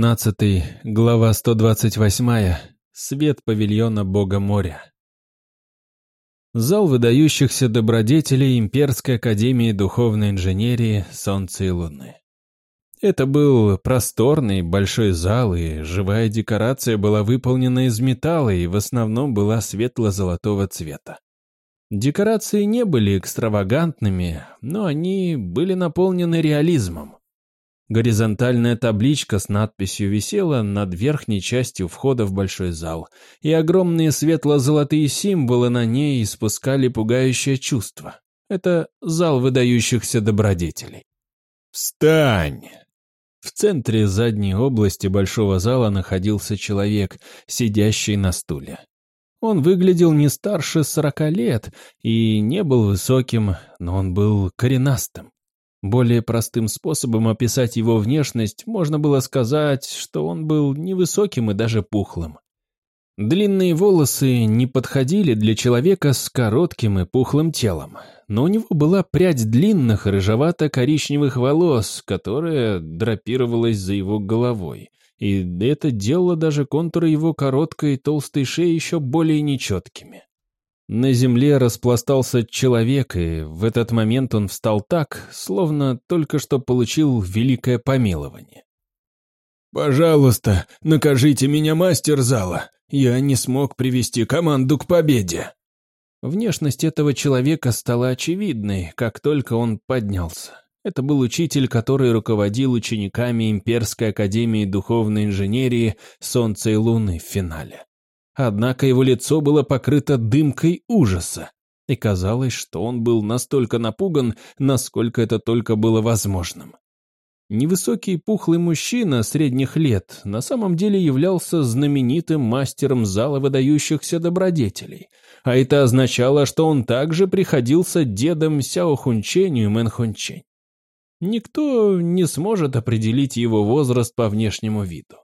15, глава 128. Свет павильона Бога моря. Зал выдающихся добродетелей Имперской Академии Духовной Инженерии Солнца и Луны. Это был просторный большой зал, и живая декорация была выполнена из металла и в основном была светло-золотого цвета. Декорации не были экстравагантными, но они были наполнены реализмом. Горизонтальная табличка с надписью висела над верхней частью входа в большой зал, и огромные светло-золотые символы на ней испускали пугающее чувство. Это зал выдающихся добродетелей. «Встань!» В центре задней области большого зала находился человек, сидящий на стуле. Он выглядел не старше сорока лет и не был высоким, но он был коренастым. Более простым способом описать его внешность можно было сказать, что он был невысоким и даже пухлым. Длинные волосы не подходили для человека с коротким и пухлым телом, но у него была прядь длинных рыжевато-коричневых волос, которая драпировалась за его головой, и это делало даже контуры его короткой и толстой шеи еще более нечеткими. На земле распластался человек, и в этот момент он встал так, словно только что получил великое помилование. «Пожалуйста, накажите меня, мастер зала. Я не смог привести команду к победе». Внешность этого человека стала очевидной, как только он поднялся. Это был учитель, который руководил учениками Имперской Академии Духовной Инженерии «Солнца и Луны» в финале. Однако его лицо было покрыто дымкой ужаса, и казалось, что он был настолько напуган, насколько это только было возможным. Невысокий пухлый мужчина средних лет на самом деле являлся знаменитым мастером зала выдающихся добродетелей, а это означало, что он также приходился дедом Сяо Хунченю и Мэн Хунчень. Никто не сможет определить его возраст по внешнему виду.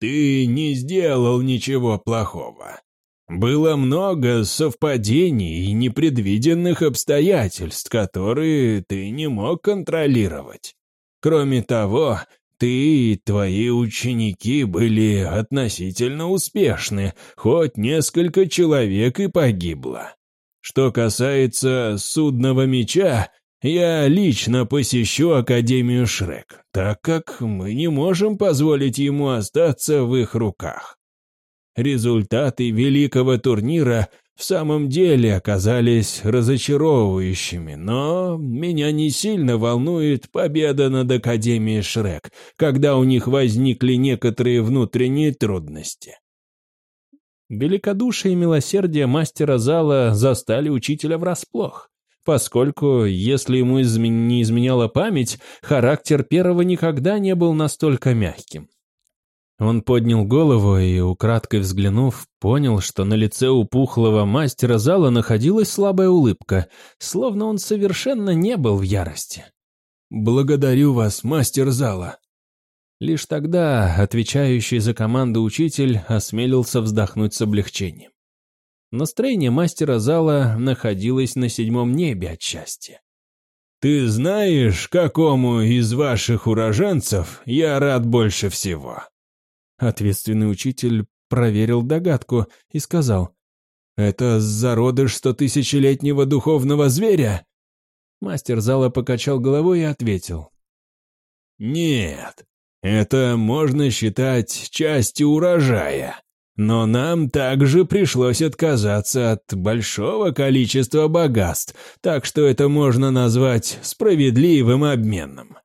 Ты не сделал ничего плохого. Было много совпадений и непредвиденных обстоятельств, которые ты не мог контролировать. Кроме того, ты и твои ученики были относительно успешны, хоть несколько человек и погибло. Что касается судного меча, я лично посещу Академию Шрек, так как мы не можем позволить ему остаться в их руках. Результаты великого турнира в самом деле оказались разочаровывающими, но меня не сильно волнует победа над Академией Шрек, когда у них возникли некоторые внутренние трудности. Великодушие и милосердие мастера зала застали учителя врасплох поскольку, если ему измен... не изменяла память, характер первого никогда не был настолько мягким. Он поднял голову и, украдкой взглянув, понял, что на лице у пухлого мастера зала находилась слабая улыбка, словно он совершенно не был в ярости. «Благодарю вас, мастер зала». Лишь тогда отвечающий за команду учитель осмелился вздохнуть с облегчением. Настроение мастера зала находилось на седьмом небе от счастья. «Ты знаешь, какому из ваших уроженцев я рад больше всего?» Ответственный учитель проверил догадку и сказал, «Это зародыш стотысячелетнего духовного зверя?» Мастер зала покачал головой и ответил, «Нет, это можно считать частью урожая. Но нам также пришлось отказаться от большого количества богатств, так что это можно назвать справедливым обменом.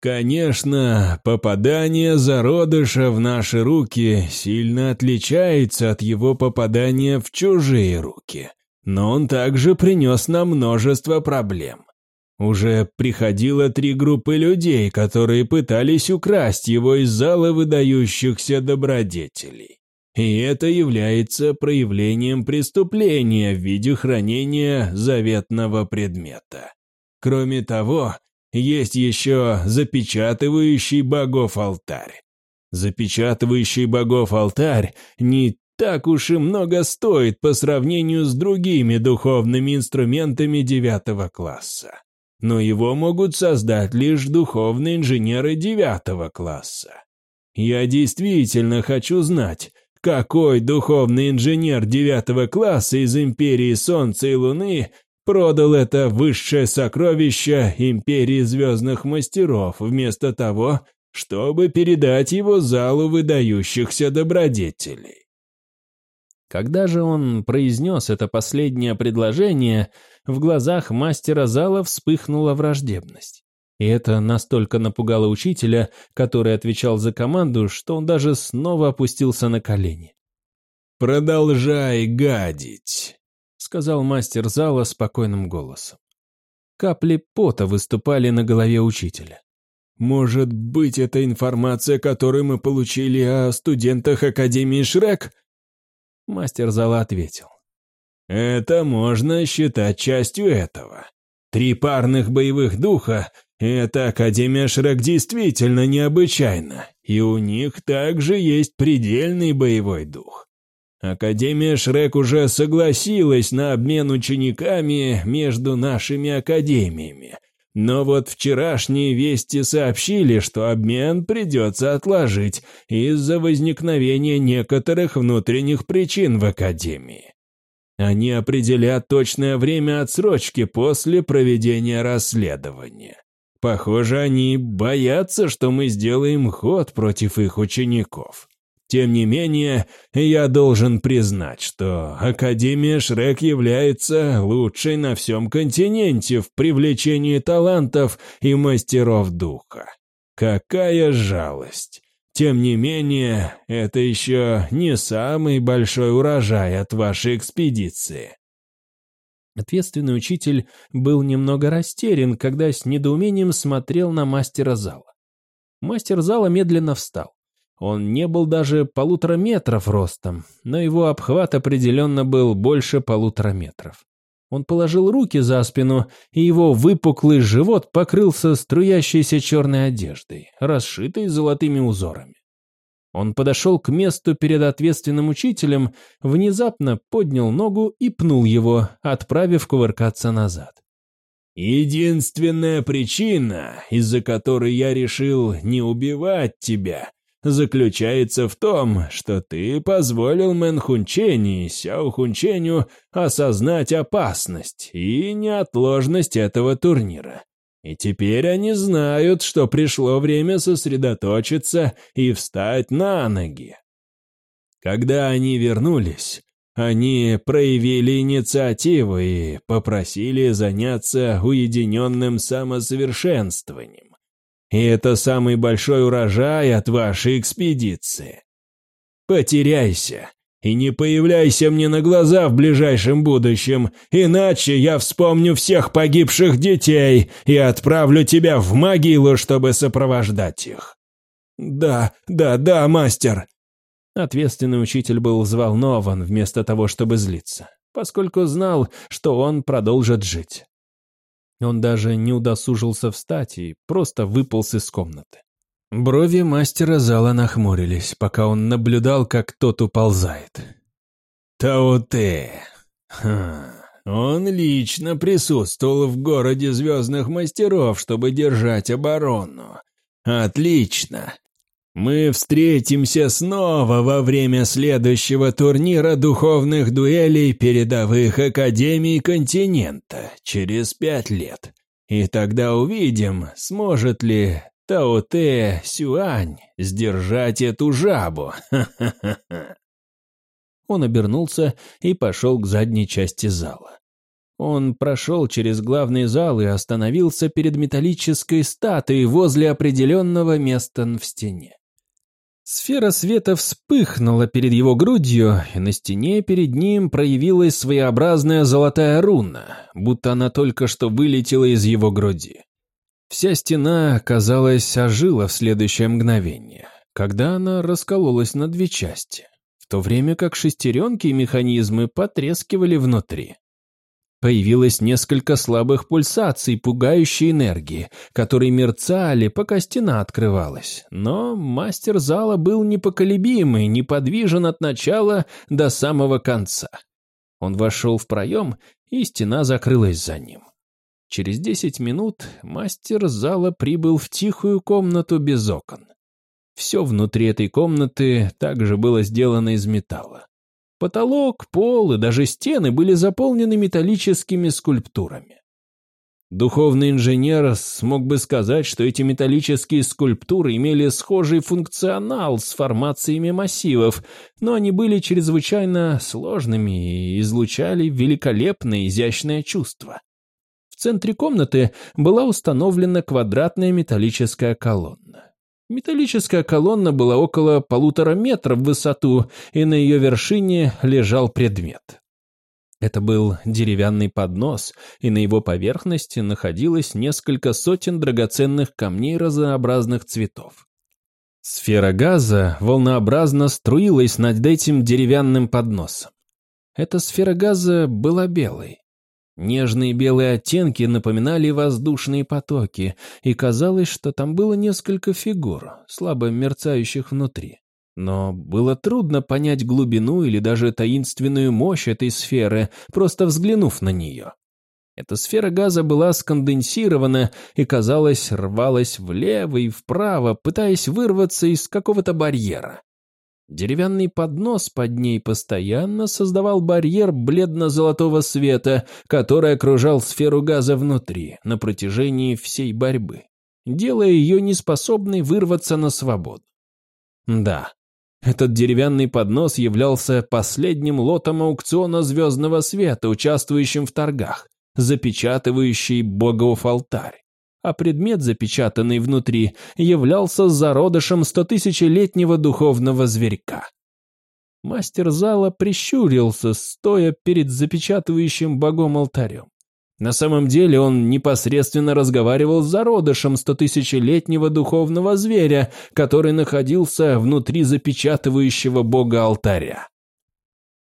Конечно, попадание зародыша в наши руки сильно отличается от его попадания в чужие руки, но он также принес нам множество проблем. Уже приходило три группы людей, которые пытались украсть его из зала выдающихся добродетелей. И это является проявлением преступления в виде хранения заветного предмета. Кроме того, есть еще запечатывающий богов алтарь. Запечатывающий богов алтарь не так уж и много стоит по сравнению с другими духовными инструментами девятого класса. но его могут создать лишь духовные инженеры девятого класса. Я действительно хочу знать, какой духовный инженер девятого класса из Империи Солнца и Луны продал это высшее сокровище Империи Звездных Мастеров вместо того, чтобы передать его залу выдающихся добродетелей. Когда же он произнес это последнее предложение, в глазах мастера зала вспыхнула враждебность. И это настолько напугало учителя, который отвечал за команду, что он даже снова опустился на колени. «Продолжай гадить», — сказал мастер зала спокойным голосом. Капли пота выступали на голове учителя. «Может быть, это информация, которую мы получили о студентах Академии Шрек?» Мастер зала ответил. «Это можно считать частью этого. Три парных боевых духа — эта Академия Шрек действительно необычайна, и у них также есть предельный боевой дух. Академия Шрек уже согласилась на обмен учениками между нашими академиями, но вот вчерашние вести сообщили, что обмен придется отложить из-за возникновения некоторых внутренних причин в Академии. Они определят точное время отсрочки после проведения расследования. Похоже, они боятся, что мы сделаем ход против их учеников. Тем не менее, я должен признать, что Академия Шрек является лучшей на всем континенте в привлечении талантов и мастеров духа. Какая жалость! Тем не менее, это еще не самый большой урожай от вашей экспедиции. Ответственный учитель был немного растерян, когда с недоумением смотрел на мастера зала. Мастер зала медленно встал. Он не был даже полутора метров ростом, но его обхват определенно был больше полутора метров. Он положил руки за спину, и его выпуклый живот покрылся струящейся черной одеждой, расшитой золотыми узорами. Он подошел к месту перед ответственным учителем, внезапно поднял ногу и пнул его, отправив кувыркаться назад. «Единственная причина, из-за которой я решил не убивать тебя, заключается в том, что ты позволил Мэнхунчени и Сяохунченю осознать опасность и неотложность этого турнира. И теперь они знают, что пришло время сосредоточиться и встать на ноги. Когда они вернулись, они проявили инициативу и попросили заняться уединенным самосовершенствованием. И это самый большой урожай от вашей экспедиции. Потеряйся и не появляйся мне на глаза в ближайшем будущем, иначе я вспомню всех погибших детей и отправлю тебя в могилу, чтобы сопровождать их». «Да, да, да, мастер!» Ответственный учитель был взволнован вместо того, чтобы злиться, поскольку знал, что он продолжит жить. Он даже не удосужился встать и просто выполз из комнаты. Брови мастера зала нахмурились, пока он наблюдал, как тот уползает. «Тауте! Хм, он лично присутствовал в городе звездных мастеров, чтобы держать оборону. Отлично! Мы встретимся снова во время следующего турнира духовных дуэлей передовых академий континента через пять лет. И тогда увидим, сможет ли Таоте Сюань сдержать эту жабу. Он обернулся и пошел к задней части зала. Он прошел через главный зал и остановился перед металлической статуей возле определенного места в стене. Сфера света вспыхнула перед его грудью, и на стене перед ним проявилась своеобразная золотая руна, будто она только что вылетела из его груди. Вся стена, казалось, ожила в следующее мгновение, когда она раскололась на две части, в то время как шестеренки и механизмы потрескивали внутри. Появилось несколько слабых пульсаций пугающей энергии, которые мерцали, пока стена открывалась. Но мастер зала был непоколебимый, неподвижен от начала до самого конца. Он вошел в проем, и стена закрылась за ним. Через десять минут мастер зала прибыл в тихую комнату без окон. Все внутри этой комнаты также было сделано из металла. Потолок, пол и даже стены были заполнены металлическими скульптурами. Духовный инженер смог бы сказать, что эти металлические скульптуры имели схожий функционал с формациями массивов, но они были чрезвычайно сложными и излучали великолепное изящное чувство. Центре комнаты была установлена квадратная металлическая колонна. Металлическая колонна была около полутора метров в высоту, и на ее вершине лежал предмет. Это был деревянный поднос, и на его поверхности находилось несколько сотен драгоценных камней разнообразных цветов. Сфера газа волнообразно струилась над этим деревянным подносом. Эта сфера газа была белой, Нежные белые оттенки напоминали воздушные потоки, и казалось, что там было несколько фигур, слабо мерцающих внутри. Но было трудно понять глубину или даже таинственную мощь этой сферы, просто взглянув на нее. Эта сфера газа была сконденсирована и, казалось, рвалась влево и вправо, пытаясь вырваться из какого-то барьера. Деревянный поднос под ней постоянно создавал барьер бледно-золотого света, который окружал сферу газа внутри на протяжении всей борьбы, делая ее неспособной вырваться на свободу. Да, этот деревянный поднос являлся последним лотом аукциона звездного света, участвующим в торгах, запечатывающий богов алтарь а предмет, запечатанный внутри, являлся зародышем стотысячелетнего духовного зверька. Мастер зала прищурился, стоя перед запечатывающим богом алтарем. На самом деле он непосредственно разговаривал с зародышем стотысячелетнего духовного зверя, который находился внутри запечатывающего бога алтаря.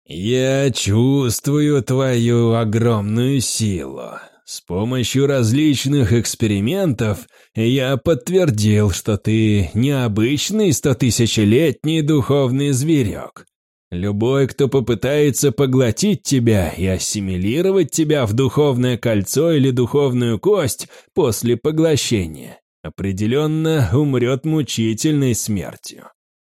«Я чувствую твою огромную силу», с помощью различных экспериментов я подтвердил, что ты необычный стотысячелетний духовный зверек. Любой, кто попытается поглотить тебя и ассимилировать тебя в духовное кольцо или духовную кость после поглощения, определенно умрет мучительной смертью.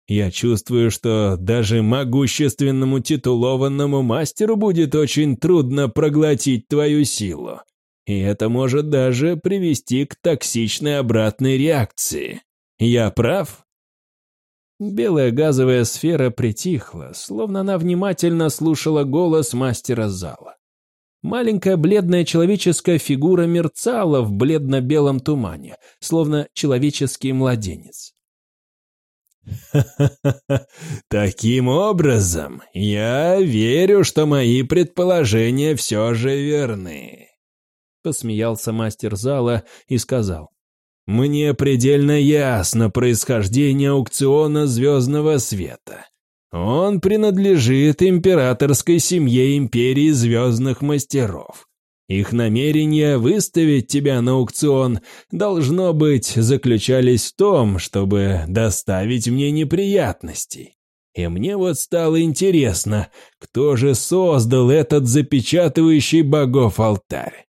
Я чувствую, что даже могущественному титулованному мастеру будет очень трудно проглотить твою силу. И это может даже привести к токсичной обратной реакции. Я прав? Белая газовая сфера притихла, словно она внимательно слушала голос мастера зала. Маленькая бледная человеческая фигура мерцала в бледно-белом тумане, словно человеческий младенец. Таким образом, я верю, что мои предположения все же верны. Посмеялся мастер зала и сказал. «Мне предельно ясно происхождение аукциона звездного света. Он принадлежит императорской семье империи звездных мастеров. Их намерения выставить тебя на аукцион, должно быть, заключались в том, чтобы доставить мне неприятностей. И мне вот стало интересно, кто же создал этот запечатывающий богов алтарь.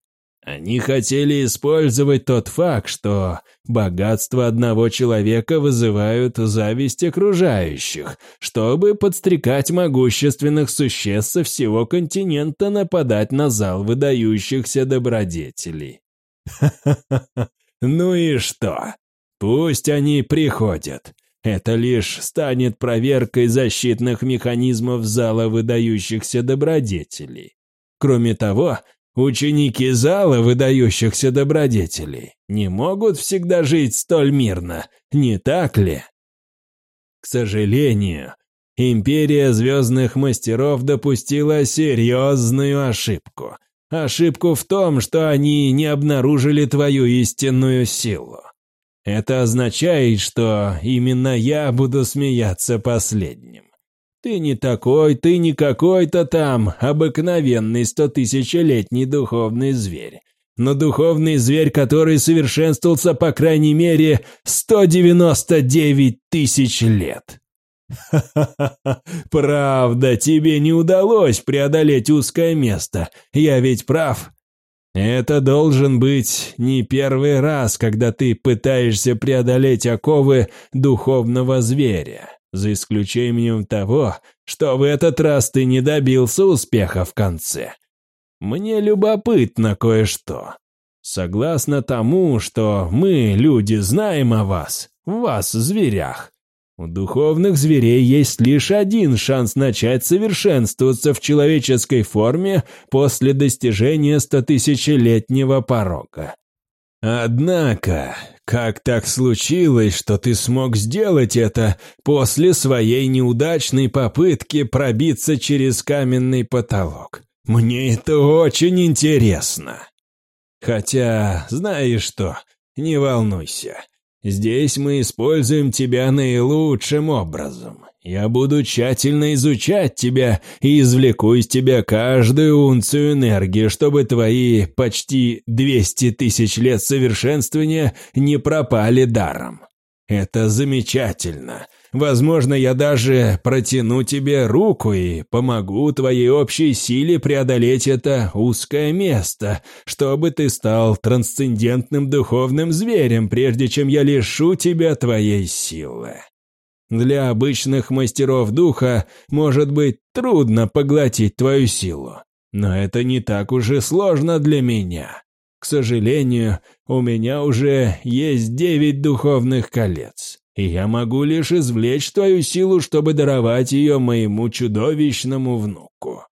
Они хотели использовать тот факт, что богатство одного человека вызывают зависть окружающих, чтобы подстрекать могущественных существ со всего континента нападать на зал выдающихся добродетелей. Ха-ха-ха, ну и что? Пусть они приходят. Это лишь станет проверкой защитных механизмов зала выдающихся добродетелей. Кроме того, Ученики зала выдающихся добродетелей не могут всегда жить столь мирно, не так ли? К сожалению, Империя Звездных Мастеров допустила серьезную ошибку. Ошибку в том, что они не обнаружили твою истинную силу. Это означает, что именно я буду смеяться последним. Ты не такой, ты не какой-то там обыкновенный стотысячелетний духовный зверь, но духовный зверь, который совершенствовался по крайней мере 199 тысяч лет. Ха-ха-ха, правда, тебе не удалось преодолеть узкое место, я ведь прав. Это должен быть не первый раз, когда ты пытаешься преодолеть оковы духовного зверя, за исключением того, что в этот раз ты не добился успеха в конце. Мне любопытно кое-что. Согласно тому, что мы, люди, знаем о вас, вас, зверях, у духовных зверей есть лишь один шанс начать совершенствоваться в человеческой форме после достижения стотысячелетнего порога. Однако, как так случилось, что ты смог сделать это после своей неудачной попытки пробиться через каменный потолок? Мне это очень интересно. Хотя, знаешь что, не волнуйся, Здесь мы используем тебя наилучшим образом. Я буду тщательно изучать тебя и извлеку из тебя каждую унцию энергии, чтобы твои почти 200 тысяч лет совершенствования не пропали даром. Это замечательно. Возможно, я даже протяну тебе руку и помогу твоей общей силе преодолеть это узкое место, чтобы ты стал трансцендентным духовным зверем, прежде чем я лишу тебя твоей силы. Для обычных мастеров духа может быть трудно поглотить твою силу, но это не так уж и сложно для меня. К сожалению, у меня уже есть девять духовных колец и я могу лишь извлечь твою силу, чтобы даровать ее моему чудовищному внуку.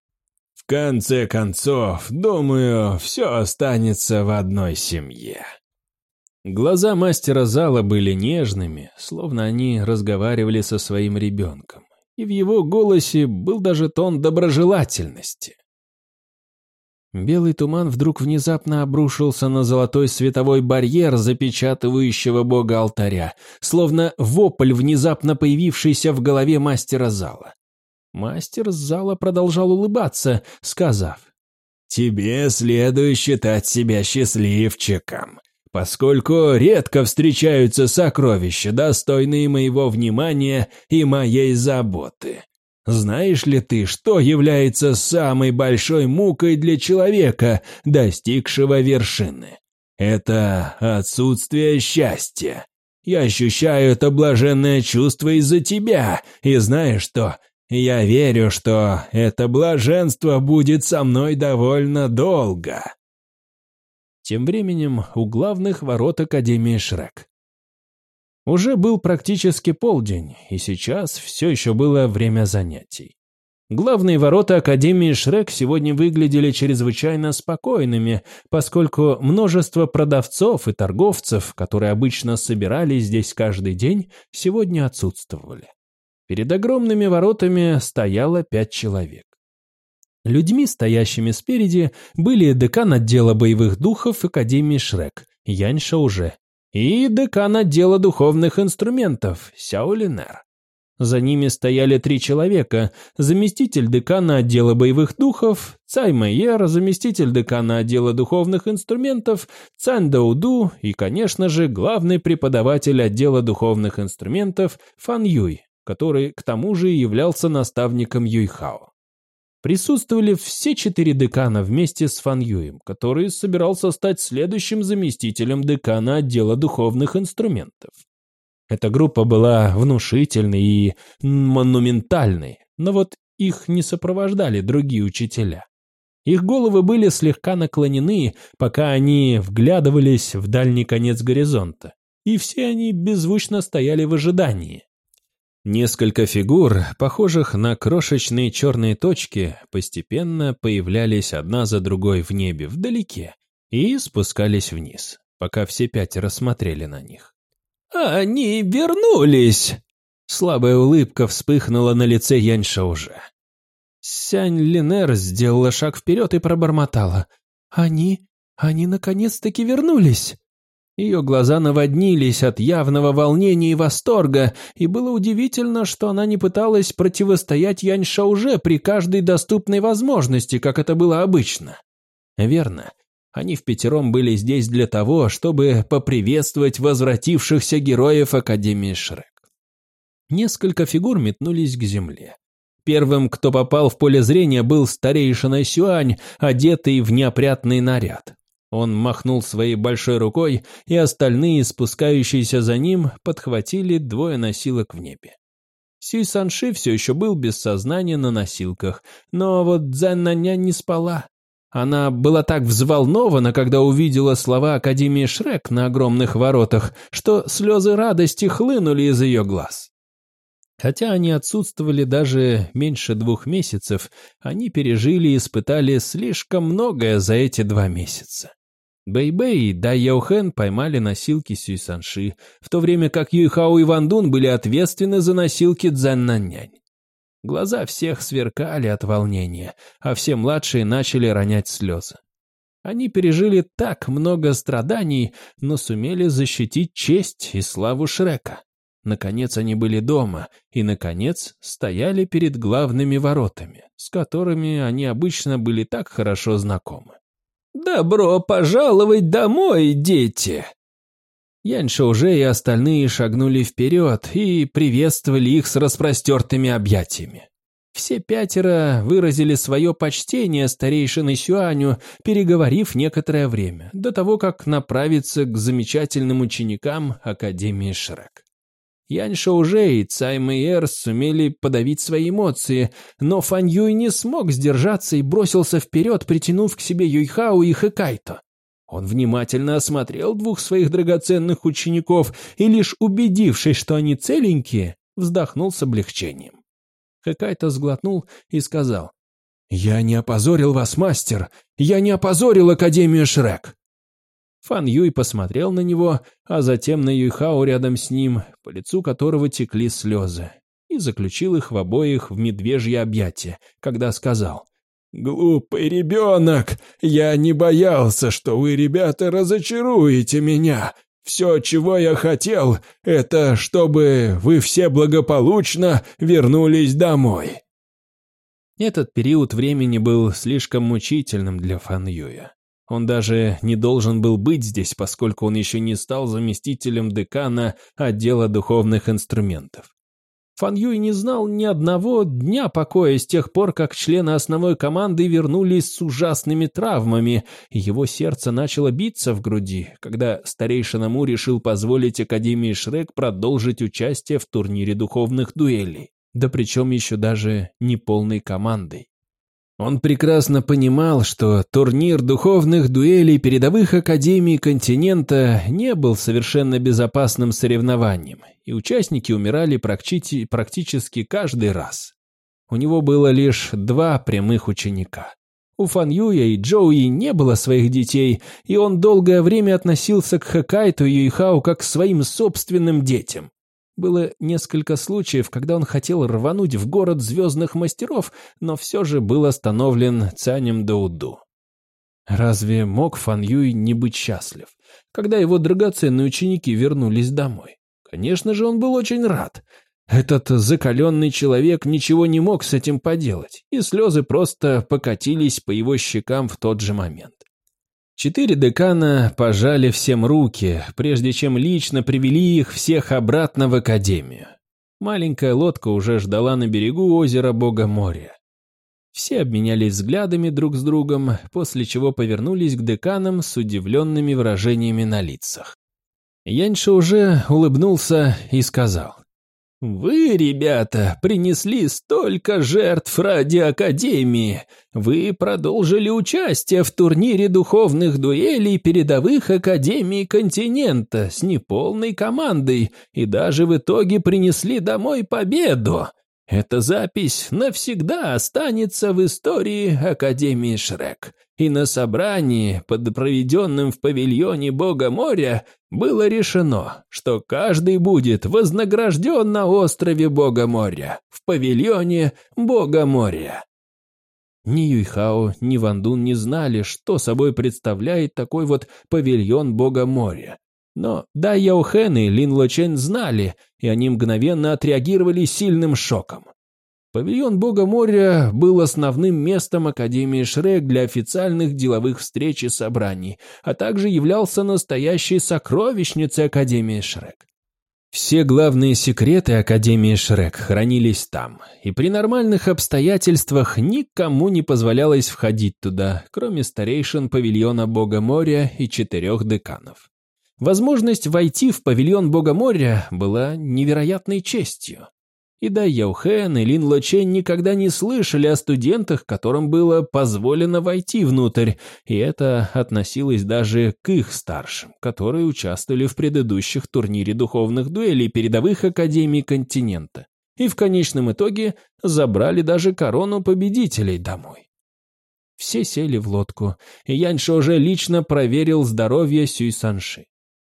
В конце концов, думаю, все останется в одной семье». Глаза мастера зала были нежными, словно они разговаривали со своим ребенком, и в его голосе был даже тон доброжелательности. Белый туман вдруг внезапно обрушился на золотой световой барьер, запечатывающего бога алтаря, словно вопль, внезапно появившийся в голове мастера зала. Мастер зала продолжал улыбаться, сказав, «Тебе следует считать себя счастливчиком, поскольку редко встречаются сокровища, достойные моего внимания и моей заботы. Знаешь ли ты, что является самой большой мукой для человека, достигшего вершины? Это отсутствие счастья. Я ощущаю это блаженное чувство из-за тебя, и знаешь что? Я верю, что это блаженство будет со мной довольно долго. Тем временем у главных ворот Академии Шрек уже был практически полдень, и сейчас все еще было время занятий. Главные ворота Академии Шрек сегодня выглядели чрезвычайно спокойными, поскольку множество продавцов и торговцев, которые обычно собирались здесь каждый день, сегодня отсутствовали. Перед огромными воротами стояло пять человек. Людьми, стоящими спереди, были декан отдела боевых духов Академии Шрек, Янь Шауже, и декан отдела духовных инструментов Сяолинер. За ними стояли три человека, заместитель декана отдела боевых духов, Цай Мэйер, заместитель декана отдела духовных инструментов, Цань Дауду и, конечно же, главный преподаватель отдела духовных инструментов Фан Юй, который к тому же являлся наставником Юйхао. Присутствовали все четыре декана вместе с Фан Юем, который собирался стать следующим заместителем декана отдела духовных инструментов. Эта группа была внушительной и монументальной, но вот их не сопровождали другие учителя. Их головы были слегка наклонены, пока они вглядывались в дальний конец горизонта, и все они беззвучно стояли в ожидании. Несколько фигур, похожих на крошечные черные точки, постепенно появлялись одна за другой в небе вдалеке и спускались вниз, пока все пять рассмотрели на них. «Они вернулись!» Слабая улыбка вспыхнула на лице Яньша уже. Сянь Линер сделала шаг вперед и пробормотала. «Они... они наконец-таки вернулись!» Ее глаза наводнились от явного волнения и восторга, и было удивительно, что она не пыталась противостоять Янь Шауже при каждой доступной возможности, как это было обычно. Верно. Они в пятером были здесь для того, чтобы поприветствовать возвратившихся героев Академии Шрек. Несколько фигур метнулись к земле. Первым, кто попал в поле зрения, был старейшина Сюань, одетый в неопрятный наряд. Он махнул своей большой рукой, и остальные, спускающиеся за ним, подхватили двое носилок в небе. Сюй Санши все еще был без сознания на носилках, но вот Дзяннаня не спала. Она была так взволнована, когда увидела слова Академии Шрек на огромных воротах, что слезы радости хлынули из ее глаз. Хотя они отсутствовали даже меньше двух месяцев, они пережили и испытали слишком многое за эти два месяца. Бэй-Бэй и Дай Яохен поймали носилки Сюй-Санши, в то время как Юйхао и Ван Дун были ответственны за носилки Цзэн-Наннянь. Глаза всех сверкали от волнения, а все младшие начали ронять слезы. Они пережили так много страданий, но сумели защитить честь и славу Шрека. Наконец они были дома и, наконец, стояли перед главными воротами, с которыми они обычно были так хорошо знакомы. «Добро пожаловать домой, дети!» Яньша уже и остальные шагнули вперед и приветствовали их с распростертыми объятиями. Все пятеро выразили свое почтение старейшины Сюаню, переговорив некоторое время, до того, как направиться к замечательным ученикам Академии Шрек. Янь Шоуже и Цай Мэйэр сумели подавить свои эмоции, но Фан Юй не смог сдержаться и бросился вперед, притянув к себе Юйхао и Хэкайто. Он внимательно осмотрел двух своих драгоценных учеников и, лишь убедившись, что они целенькие, вздохнул с облегчением. Хэкайто сглотнул и сказал, «Я не опозорил вас, мастер! Я не опозорил Академию Шрек!» Фан Юй посмотрел на него, а затем на Юйхао рядом с ним, по лицу которого текли слезы, и заключил их в обоих в медвежье объятие, когда сказал «Глупый ребенок! Я не боялся, что вы, ребята, разочаруете меня. Все, чего я хотел, это чтобы вы все благополучно вернулись домой». Этот период времени был слишком мучительным для Фан Юя. Он даже не должен был быть здесь, поскольку он еще не стал заместителем декана отдела духовных инструментов. Фан Юй не знал ни одного дня покоя с тех пор, как члены основной команды вернулись с ужасными травмами, и его сердце начало биться в груди, когда старейшина Му решил позволить Академии Шрек продолжить участие в турнире духовных дуэлей, да причем еще даже не полной командой. Он прекрасно понимал, что турнир духовных дуэлей передовых академий континента не был совершенно безопасным соревнованием, и участники умирали практи практически каждый раз. У него было лишь два прямых ученика. У Фан Юя и Джоуи не было своих детей, и он долгое время относился к Хэкайту и Юйхау как к своим собственным детям. Было несколько случаев, когда он хотел рвануть в город звездных мастеров, но все же был остановлен Цанем Дауду. Разве мог Фан Юй не быть счастлив, когда его драгоценные ученики вернулись домой? Конечно же, он был очень рад. Этот закаленный человек ничего не мог с этим поделать, и слезы просто покатились по его щекам в тот же момент. Четыре декана пожали всем руки, прежде чем лично привели их всех обратно в академию. Маленькая лодка уже ждала на берегу озера Бога моря. Все обменялись взглядами друг с другом, после чего повернулись к деканам с удивленными выражениями на лицах. Яньша уже улыбнулся и сказал. «Вы, ребята, принесли столько жертв ради Академии. Вы продолжили участие в турнире духовных дуэлей передовых Академий континента с неполной командой и даже в итоге принесли домой победу. Эта запись навсегда останется в истории Академии Шрек и на собрании, под проведенным в павильоне Бога моря, было решено, что каждый будет вознагражден на острове Бога моря, в павильоне Бога моря. Ни Юйхао, ни Вандун не знали, что собой представляет такой вот павильон Бога моря. Но Да Яохен и Лин Лочен знали, и они мгновенно отреагировали сильным шоком. Павильон Бога моря был основным местом Академии Шрек для официальных деловых встреч и собраний, а также являлся настоящей сокровищницей Академии Шрек. Все главные секреты Академии Шрек хранились там, и при нормальных обстоятельствах никому не позволялось входить туда, кроме старейшин павильона Бога моря и четырех деканов. Возможность войти в павильон Бога моря была невероятной честью. И да Яухэн и Лин Лочень никогда не слышали о студентах, которым было позволено войти внутрь, и это относилось даже к их старшим, которые участвовали в предыдущих турнире духовных дуэлей передовых академий континента, и в конечном итоге забрали даже корону победителей домой. Все сели в лодку, и Яньша уже лично проверил здоровье Сюй Санши.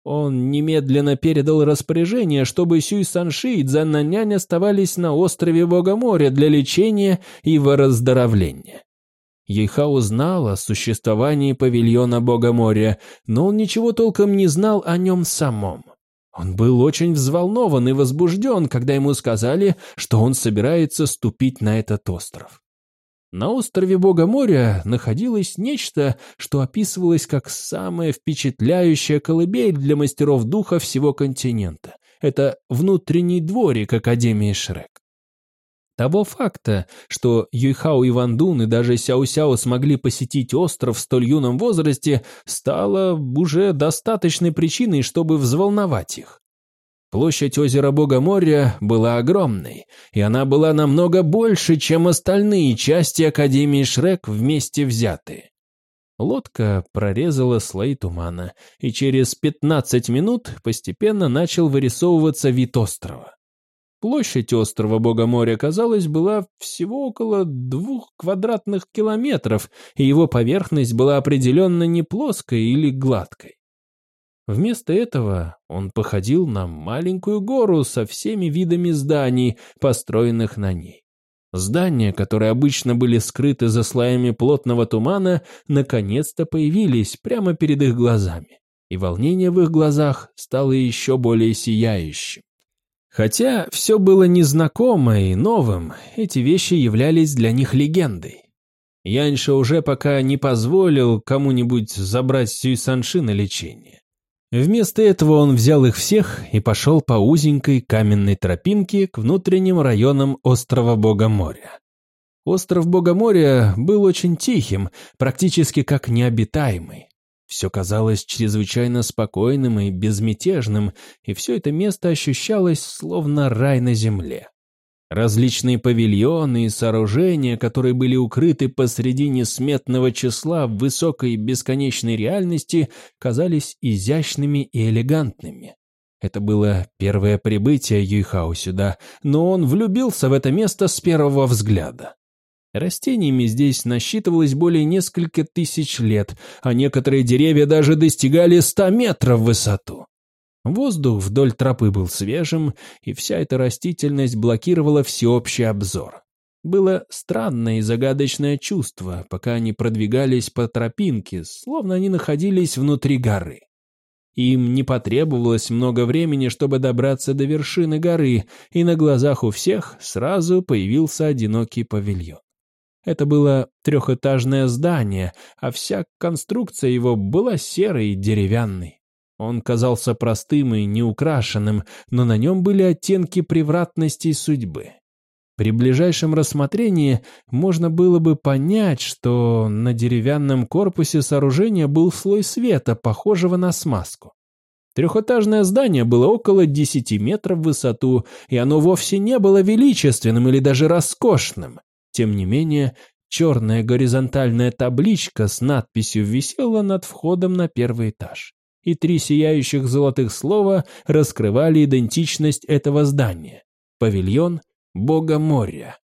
Он немедленно передал распоряжение, чтобы Сюй Санши и Цзаннанянь оставались на острове Бога моря для лечения и выздоровления. Ейхао знал о существовании павильона Бога моря, но он ничего толком не знал о нем самом. Он был очень взволнован и возбужден, когда ему сказали, что он собирается ступить на этот остров. На острове Бога моря находилось нечто, что описывалось как самая впечатляющая колыбель для мастеров духа всего континента. Это внутренний дворик Академии Шрек. Того факта, что Юйхао и Ван Дун и даже Сяо-Сяо смогли посетить остров в столь юном возрасте, стало уже достаточной причиной, чтобы взволновать их. Площадь озера Бога моря была огромной, и она была намного больше, чем остальные части Академии Шрек вместе взятые. Лодка прорезала слои тумана, и через 15 минут постепенно начал вырисовываться вид острова. Площадь острова Бога моря, казалось, была всего около двух квадратных километров, и его поверхность была определенно не плоской или гладкой. Вместо этого он походил на маленькую гору со всеми видами зданий, построенных на ней. Здания, которые обычно были скрыты за слоями плотного тумана, наконец-то появились прямо перед их глазами, и волнение в их глазах стало еще более сияющим. Хотя все было незнакомо и новым, эти вещи являлись для них легендой. Яньша уже пока не позволил кому-нибудь забрать Сюй Санши на лечение. Вместо этого он взял их всех и пошел по узенькой каменной тропинке к внутренним районам острова Бога моря. Остров Бога моря был очень тихим, практически как необитаемый. Все казалось чрезвычайно спокойным и безмятежным, и все это место ощущалось словно рай на земле. Различные павильоны и сооружения, которые были укрыты посреди несметного числа в высокой бесконечной реальности, казались изящными и элегантными. Это было первое прибытие Юйхао сюда, но он влюбился в это место с первого взгляда. Растениями здесь насчитывалось более несколько тысяч лет, а некоторые деревья даже достигали ста метров в высоту. Воздух вдоль тропы был свежим, и вся эта растительность блокировала всеобщий обзор. Было странное и загадочное чувство, пока они продвигались по тропинке, словно они находились внутри горы. Им не потребовалось много времени, чтобы добраться до вершины горы, и на глазах у всех сразу появился одинокий павильон. Это было трехэтажное здание, а вся конструкция его была серой и деревянной. Он казался простым и неукрашенным, но на нем были оттенки превратности судьбы. При ближайшем рассмотрении можно было бы понять, что на деревянном корпусе сооружения был слой света, похожего на смазку. Трехэтажное здание было около 10 метров в высоту, и оно вовсе не было величественным или даже роскошным. Тем не менее, черная горизонтальная табличка с надписью висела над входом на первый этаж и три сияющих золотых слова раскрывали идентичность этого здания – павильон Бога моря.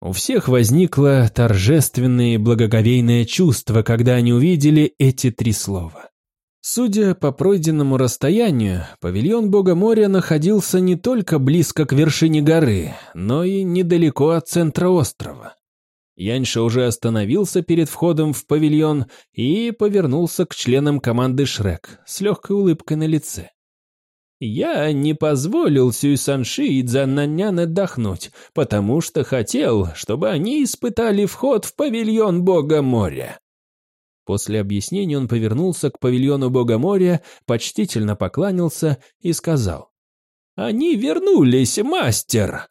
У всех возникло торжественное и благоговейное чувство, когда они увидели эти три слова. Судя по пройденному расстоянию, павильон Бога моря находился не только близко к вершине горы, но и недалеко от центра острова. Яньша уже остановился перед входом в павильон и повернулся к членам команды Шрек с легкой улыбкой на лице. «Я не позволил Сюй Санши и Цзаннанян отдохнуть, потому что хотел, чтобы они испытали вход в павильон Бога моря». После объяснений он повернулся к павильону Бога моря, почтительно покланялся и сказал. Они вернулись, мастер!»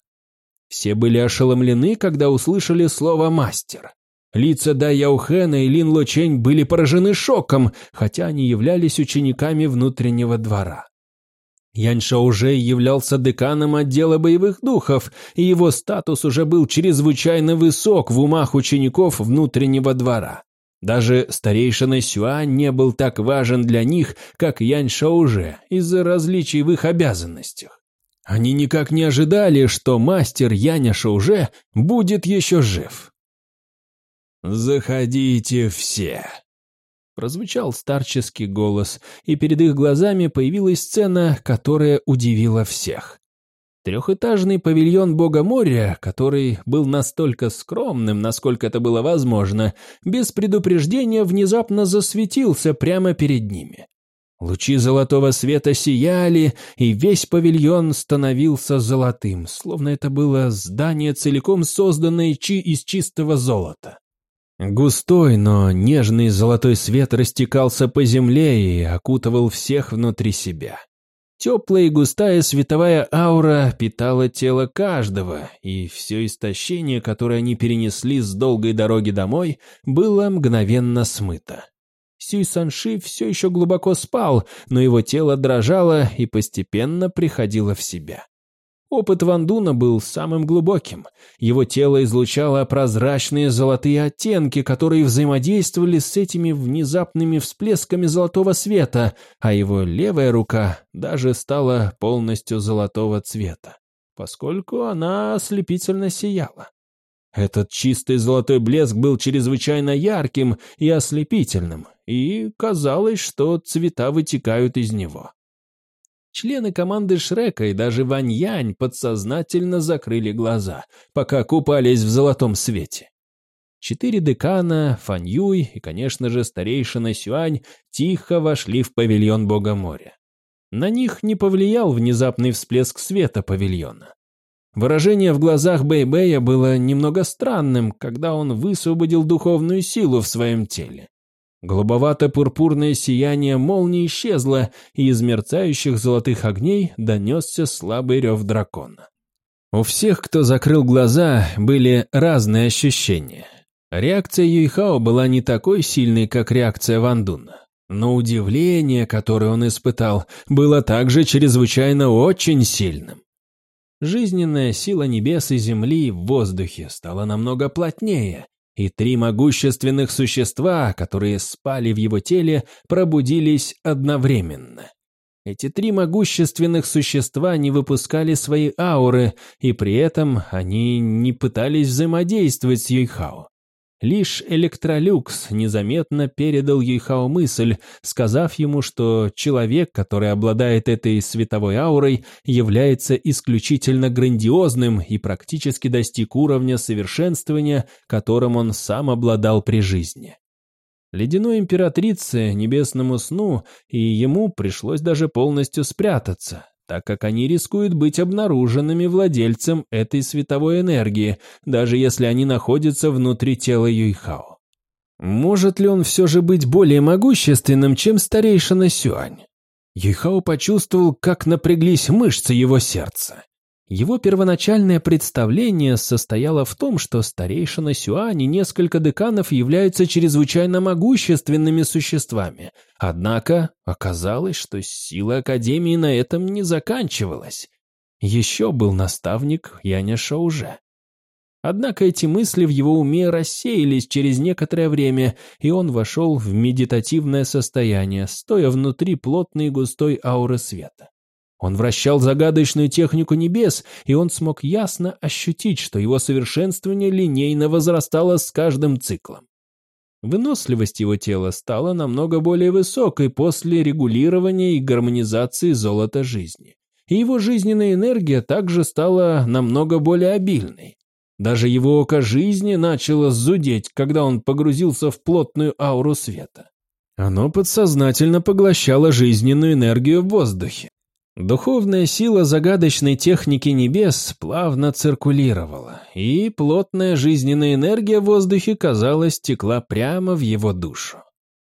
Все были ошеломлены, когда услышали слово «мастер». Лица Да Яухена и Лин Лочень были поражены шоком, хотя они являлись учениками внутреннего двора. Яньша уже являлся деканом отдела боевых духов, и его статус уже был чрезвычайно высок в умах учеников внутреннего двора. Даже старейшина Сюань не был так важен для них, как Яньша уже, из-за различий в их обязанностях. Они никак не ожидали, что мастер Яня Шауже будет еще жив. «Заходите все!» Прозвучал старческий голос, и перед их глазами появилась сцена, которая удивила всех. Трехэтажный павильон Бога моря, который был настолько скромным, насколько это было возможно, без предупреждения внезапно засветился прямо перед ними. Лучи золотого света сияли, и весь павильон становился золотым, словно это было здание, целиком созданное чи из чистого золота. Густой, но нежный золотой свет растекался по земле и окутывал всех внутри себя. Теплая и густая световая аура питала тело каждого, и все истощение, которое они перенесли с долгой дороги домой, было мгновенно смыто. Сюй Санши все еще глубоко спал, но его тело дрожало и постепенно приходило в себя. Опыт Вандуна был самым глубоким. Его тело излучало прозрачные золотые оттенки, которые взаимодействовали с этими внезапными всплесками золотого света, а его левая рука даже стала полностью золотого цвета, поскольку она ослепительно сияла. Этот чистый золотой блеск был чрезвычайно ярким и ослепительным, и казалось, что цвета вытекают из него. Члены команды Шрека и даже Ваньянь подсознательно закрыли глаза, пока купались в золотом свете. Четыре декана, Фан Юй и, конечно же, старейшина Сюань тихо вошли в павильон Бога моря. На них не повлиял внезапный всплеск света павильона. Выражение в глазах Бэйбэя было немного странным, когда он высвободил духовную силу в своем теле. Голубовато-пурпурное сияние молнии исчезло, и из мерцающих золотых огней донесся слабый рев дракона. У всех, кто закрыл глаза, были разные ощущения. Реакция Юйхао была не такой сильной, как реакция Вандуна. Но удивление, которое он испытал, было также чрезвычайно очень сильным. Жизненная сила небес и земли в воздухе стала намного плотнее, и три могущественных существа, которые спали в его теле, пробудились одновременно. Эти три могущественных существа не выпускали свои ауры, и при этом они не пытались взаимодействовать с Юйхао. Лишь Электролюкс незаметно передал Юйхао мысль, сказав ему, что человек, который обладает этой световой аурой, является исключительно грандиозным и практически достиг уровня совершенствования, которым он сам обладал при жизни. Ледяной императрице, небесному сну, и ему пришлось даже полностью спрятаться, так как они рискуют быть обнаруженными владельцем этой световой энергии, даже если они находятся внутри тела Юйхао. Может ли он все же быть более могущественным, чем старейшина Сюань? Юйхао почувствовал, как напряглись мышцы его сердца. Его первоначальное представление состояло в том, что старейшина Сюань и несколько деканов являются чрезвычайно могущественными существами. Однако оказалось, что сила Академии на этом не заканчивалась. Еще был наставник Яня Шауже. Однако эти мысли в его уме рассеялись через некоторое время, и он вошел в медитативное состояние, стоя внутри плотной густой ауры света. Он вращал загадочную технику небес, и он смог ясно ощутить, что его совершенствование линейно возрастало с каждым циклом. Выносливость его тела стала намного более высокой после регулирования и гармонизации золота жизни. И его жизненная энергия также стала намного более обильной. Даже его око жизни начало зудеть, когда он погрузился в плотную ауру света. Оно подсознательно поглощало жизненную энергию в воздухе. Духовная сила загадочной техники небес плавно циркулировала, и плотная жизненная энергия в воздухе, казалось, текла прямо в его душу.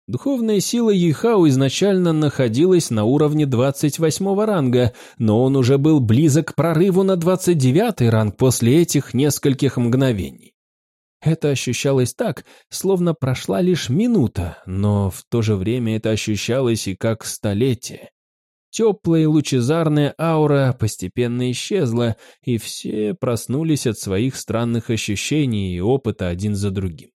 Духовная сила Ейхау изначально находилась на уровне 28 ранга, но он уже был близок к прорыву на 29 ранг после этих нескольких мгновений. Это ощущалось так, словно прошла лишь минута, но в то же время это ощущалось и как столетие. Теплая и лучезарная аура постепенно исчезла, и все проснулись от своих странных ощущений и опыта один за другим.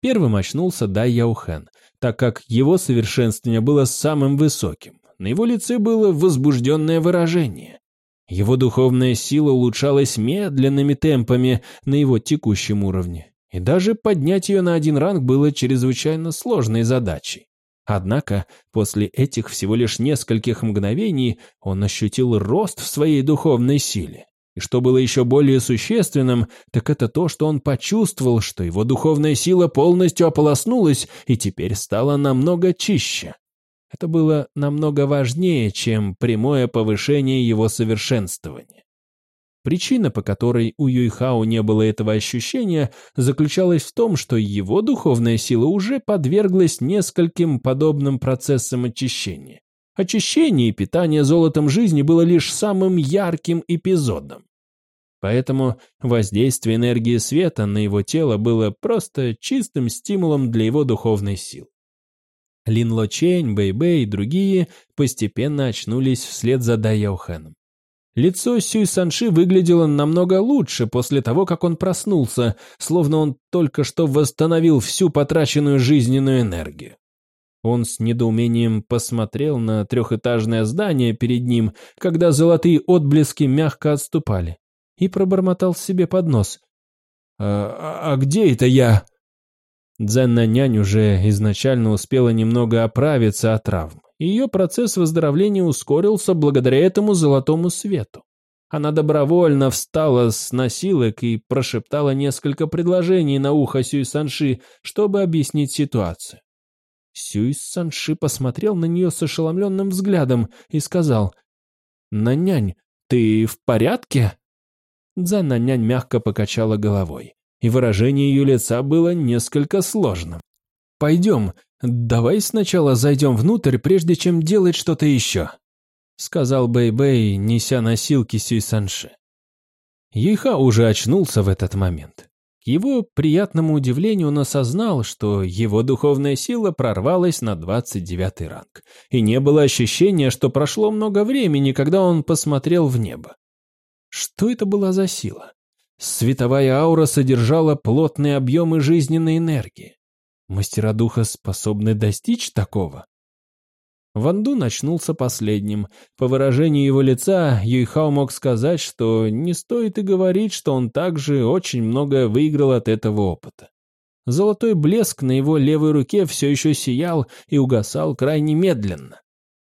Первым очнулся Дай Яухен, так как его совершенствование было самым высоким. На его лице было возбужденное выражение. Его духовная сила улучшалась медленными темпами на его текущем уровне, и даже поднять ее на один ранг было чрезвычайно сложной задачей. Однако после этих всего лишь нескольких мгновений он ощутил рост в своей духовной силе. И что было еще более существенным, так это то, что он почувствовал, что его духовная сила полностью ополоснулась и теперь стала намного чище. Это было намного важнее, чем прямое повышение его совершенствования. Причина, по которой у Юйхао не было этого ощущения, заключалась в том, что его духовная сила уже подверглась нескольким подобным процессам очищения. Очищение и питание золотом жизни было лишь самым ярким эпизодом. Поэтому воздействие энергии света на его тело было просто чистым стимулом для его духовной силы. Лин Ло Чень, Бэй Бэй и другие постепенно очнулись вслед за Дай Яохеном. Лицо Сюй Санши выглядело намного лучше после того, как он проснулся, словно он только что восстановил всю потраченную жизненную энергию. Он с недоумением посмотрел на трехэтажное здание перед ним, когда золотые отблески мягко отступали, и пробормотал себе под нос. «А, а, а где это я?» Дзенна нянь уже изначально успела немного оправиться от травм. Ее процесс выздоровления ускорился благодаря этому золотому свету. Она добровольно встала с носилок и прошептала несколько предложений на ухо Сюй Санши, чтобы объяснить ситуацию. Сюй Санши посмотрел на нее с ошеломленным взглядом и сказал, «Нанянь, ты в порядке?» Дзан-нянь мягко покачала головой, и выражение ее лица было несколько сложным. «Пойдем, давай сначала зайдем внутрь, прежде чем делать что-то еще», сказал Бэй-Бэй, неся носилки Сюй Санши. Ейха уже очнулся в этот момент. К его приятному удивлению он осознал, что его духовная сила прорвалась на 29 ранг, и не было ощущения, что прошло много времени, когда он посмотрел в небо. Что это была за сила? Световая аура содержала плотные объемы жизненной энергии. Мастера духа способны достичь такого? Ванду начнулся последним. По выражению его лица, Юйхао мог сказать, что не стоит и говорить, что он также очень много выиграл от этого опыта. Золотой блеск на его левой руке все еще сиял и угасал крайне медленно.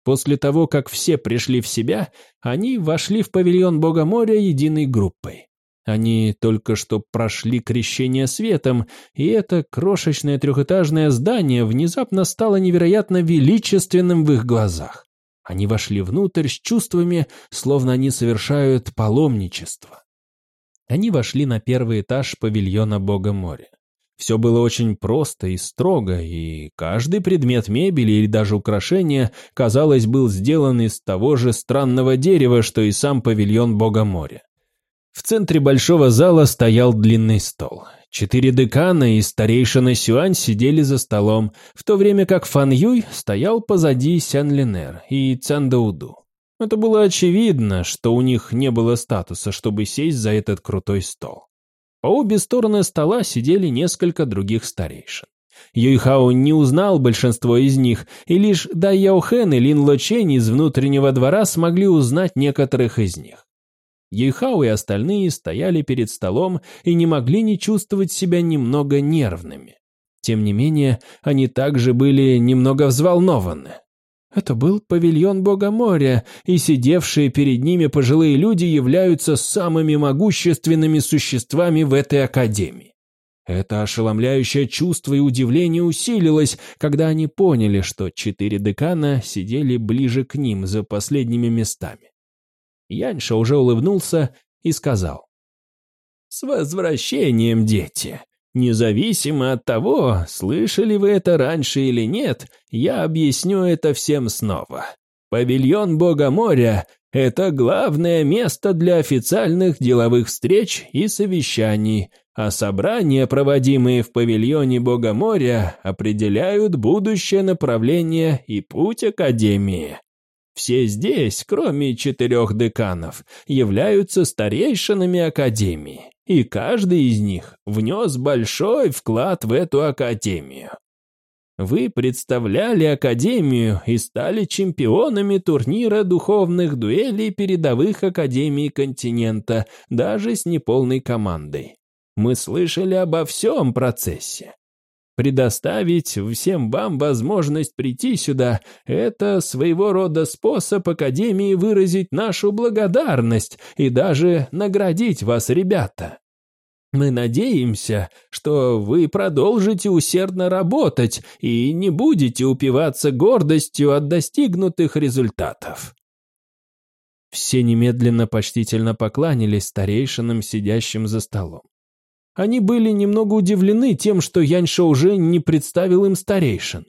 После того, как все пришли в себя, они вошли в павильон Бога моря единой группой. Они только что прошли крещение светом, и это крошечное трехэтажное здание внезапно стало невероятно величественным в их глазах. Они вошли внутрь с чувствами, словно они совершают паломничество. Они вошли на первый этаж павильона Бога моря. Все было очень просто и строго, и каждый предмет мебели или даже украшения, казалось, был сделан из того же странного дерева, что и сам павильон Бога моря. В центре большого зала стоял длинный стол. Четыре декана и старейшина Сюань сидели за столом, в то время как Фан Юй стоял позади Сян Линер и Цян Дауду. Это было очевидно, что у них не было статуса, чтобы сесть за этот крутой стол. По обе стороны стола сидели несколько других старейшин. Юйхао не узнал большинство из них, и лишь Дай Яохен и Лин Лочень из внутреннего двора смогли узнать некоторых из них. Ейхау и остальные стояли перед столом и не могли не чувствовать себя немного нервными. Тем не менее, они также были немного взволнованы. Это был павильон Бога моря, и сидевшие перед ними пожилые люди являются самыми могущественными существами в этой академии. Это ошеломляющее чувство и удивление усилилось, когда они поняли, что четыре декана сидели ближе к ним за последними местами. Яньша уже улыбнулся и сказал. «С возвращением, дети! Независимо от того, слышали вы это раньше или нет, я объясню это всем снова. Павильон Бога моря – это главное место для официальных деловых встреч и совещаний, а собрания, проводимые в павильоне Бога моря, определяют будущее направление и путь Академии. Все здесь, кроме четырех деканов, являются старейшинами Академии, и каждый из них внес большой вклад в эту Академию. Вы представляли Академию и стали чемпионами турнира духовных дуэлей передовых Академий континента, даже с неполной командой. Мы слышали обо всем процессе. Предоставить всем вам возможность прийти сюда – это своего рода способ Академии выразить нашу благодарность и даже наградить вас, ребята. Мы надеемся, что вы продолжите усердно работать и не будете упиваться гордостью от достигнутых результатов. Все немедленно почтительно покланялись старейшинам, сидящим за столом. Они были немного удивлены тем, что Яньша уже не представил им старейшин.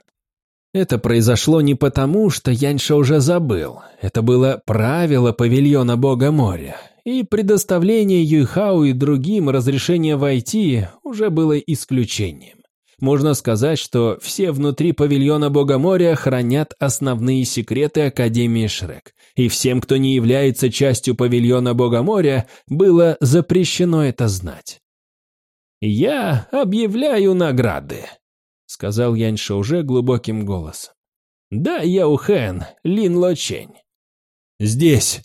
Это произошло не потому, что Яньша уже забыл. Это было правило павильона Бога моря. И предоставление Юйхау и другим разрешения войти уже было исключением. Можно сказать, что все внутри павильона Бога моря хранят основные секреты Академии Шрек. И всем, кто не является частью павильона Бога моря, было запрещено это знать. «Я объявляю награды», — сказал Яньша уже глубоким голосом. «Да, Яухэн, Лин Лочень». «Здесь».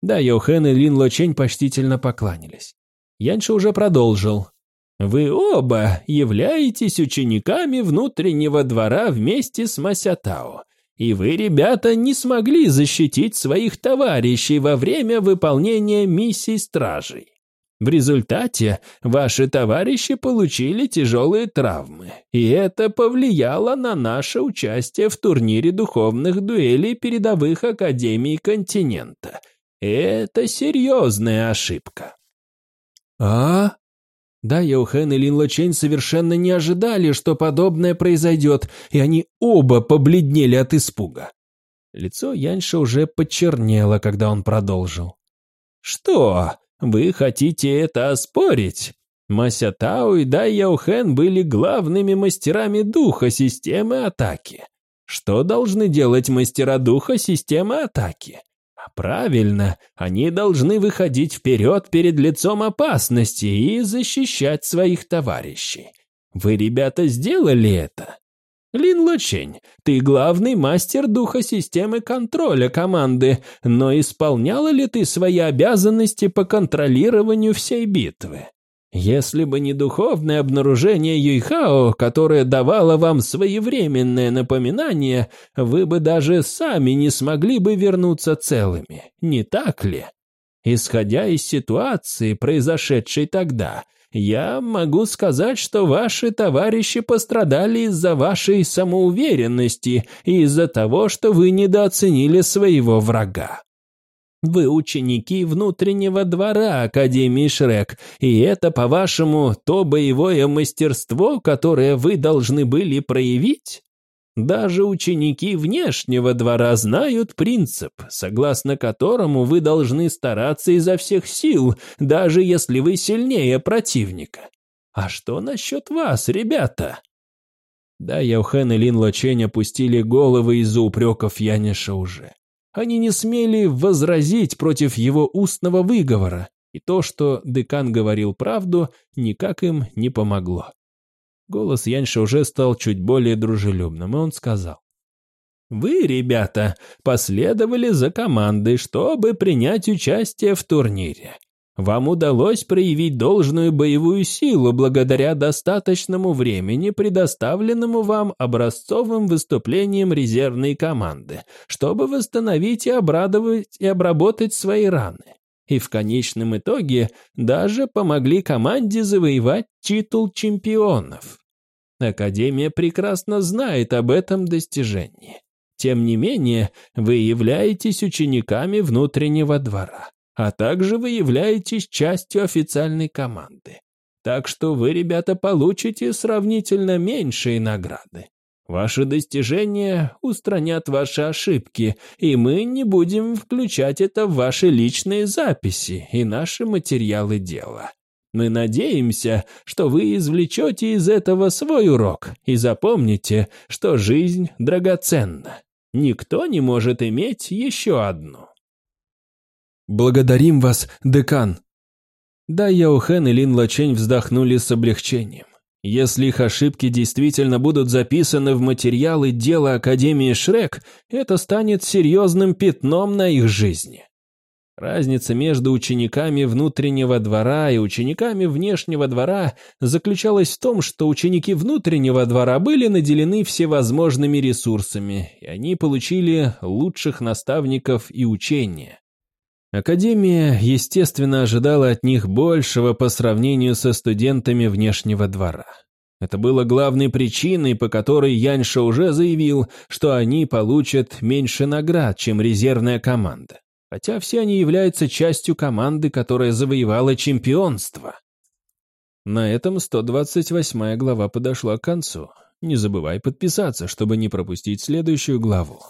Да, Яухэн и Лин Лочень почтительно покланялись. Яньша уже продолжил. «Вы оба являетесь учениками внутреннего двора вместе с Масятао, и вы, ребята, не смогли защитить своих товарищей во время выполнения миссий стражей. В результате ваши товарищи получили тяжелые травмы, и это повлияло на наше участие в турнире духовных дуэлей передовых академий континента. Это серьезная ошибка. А? Да, Йохэн и Лин Лочень совершенно не ожидали, что подобное произойдет, и они оба побледнели от испуга. Лицо Яньша уже почернело, когда он продолжил. «Что? Вы хотите это оспорить? Мася Тао и Дай Яухен были главными мастерами духа системы атаки. Что должны делать мастера духа системы атаки? А правильно, они должны выходить вперед перед лицом опасности и защищать своих товарищей. Вы, ребята, сделали это? Лин Лочень, ты главный мастер духа системы контроля команды, но исполняла ли ты свои обязанности по контролированию всей битвы? Если бы не духовное обнаружение Юйхао, которое давало вам своевременное напоминание, вы бы даже сами не смогли бы вернуться целыми, не так ли? Исходя из ситуации, произошедшей тогда – я могу сказать, что ваши товарищи пострадали из-за вашей самоуверенности и из-за того, что вы недооценили своего врага. Вы ученики внутреннего двора Академии Шрек, и это, по-вашему, то боевое мастерство, которое вы должны были проявить? Даже ученики внешнего двора знают принцип, согласно которому вы должны стараться изо всех сил, даже если вы сильнее противника. А что насчет вас, ребята? Да, Яухен и Лин Лочень опустили головы из-за упреков Яниша уже. Они не смели возразить против его устного выговора, и то, что декан говорил правду, никак им не помогло. Голос Яньша уже стал чуть более дружелюбным, и он сказал. «Вы, ребята, последовали за командой, чтобы принять участие в турнире. Вам удалось проявить должную боевую силу благодаря достаточному времени, предоставленному вам образцовым выступлением резервной команды, чтобы восстановить и обрадовать и обработать свои раны и в конечном итоге даже помогли команде завоевать титул чемпионов. Академия прекрасно знает об этом достижении. Тем не менее, вы являетесь учениками внутреннего двора, а также вы являетесь частью официальной команды. Так что вы, ребята, получите сравнительно меньшие награды. Ваши достижения устранят ваши ошибки, и мы не будем включать это в ваши личные записи и наши материалы дела. Мы надеемся, что вы извлечете из этого свой урок и запомните, что жизнь драгоценна. Никто не может иметь еще одну. Благодарим вас, декан. Да, Яухен и Лин Лачень вздохнули с облегчением. Если их ошибки действительно будут записаны в материалы дела Академии Шрек, это станет серьезным пятном на их жизни. Разница между учениками внутреннего двора и учениками внешнего двора заключалась в том, что ученики внутреннего двора были наделены всевозможными ресурсами, и они получили лучших наставников и учения. Академия, естественно, ожидала от них большего по сравнению со студентами внешнего двора. Это было главной причиной, по которой Яньша уже заявил, что они получат меньше наград, чем резервная команда. Хотя все они являются частью команды, которая завоевала чемпионство. На этом 128 глава подошла к концу. Не забывай подписаться, чтобы не пропустить следующую главу.